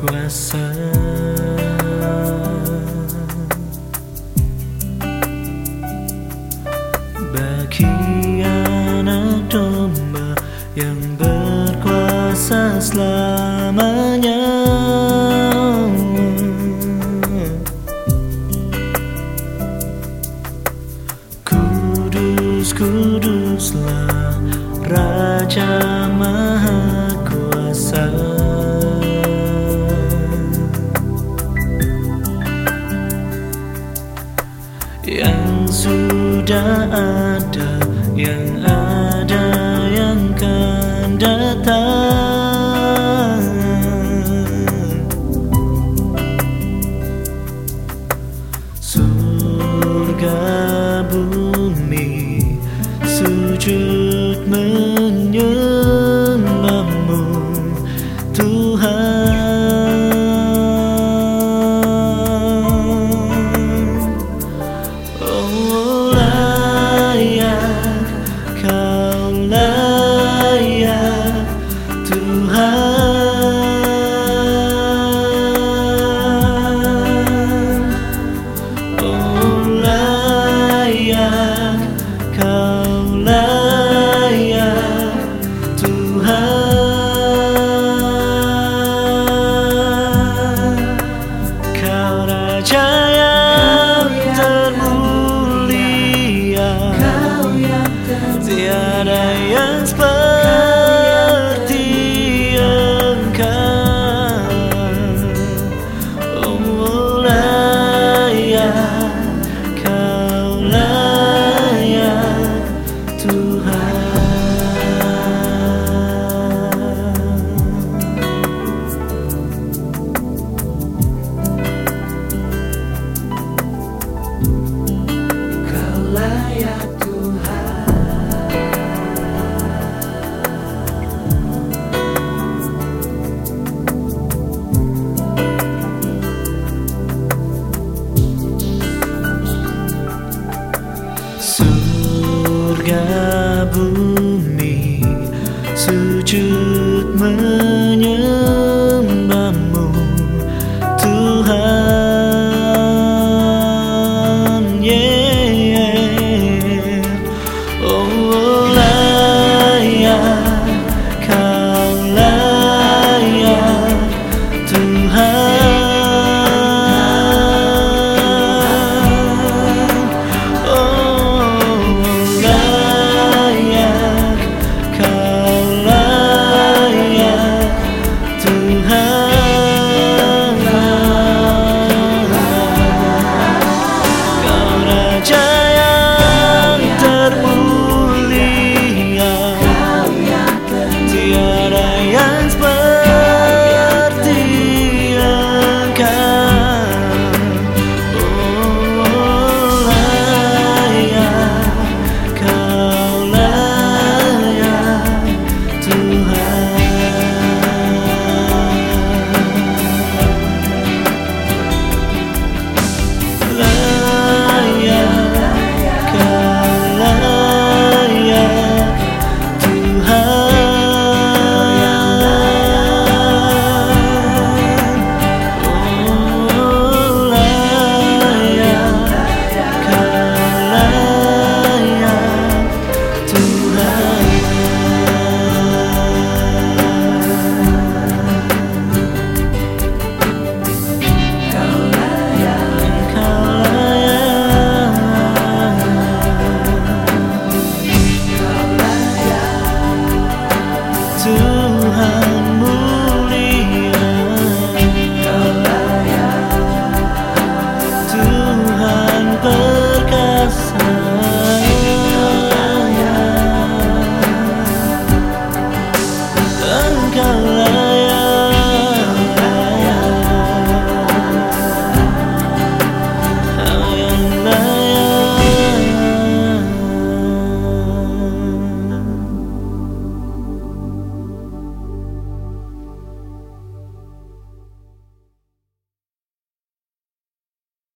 coração. yang sudah ada, yang ada yang akan datang. sự trượt mơ nhớ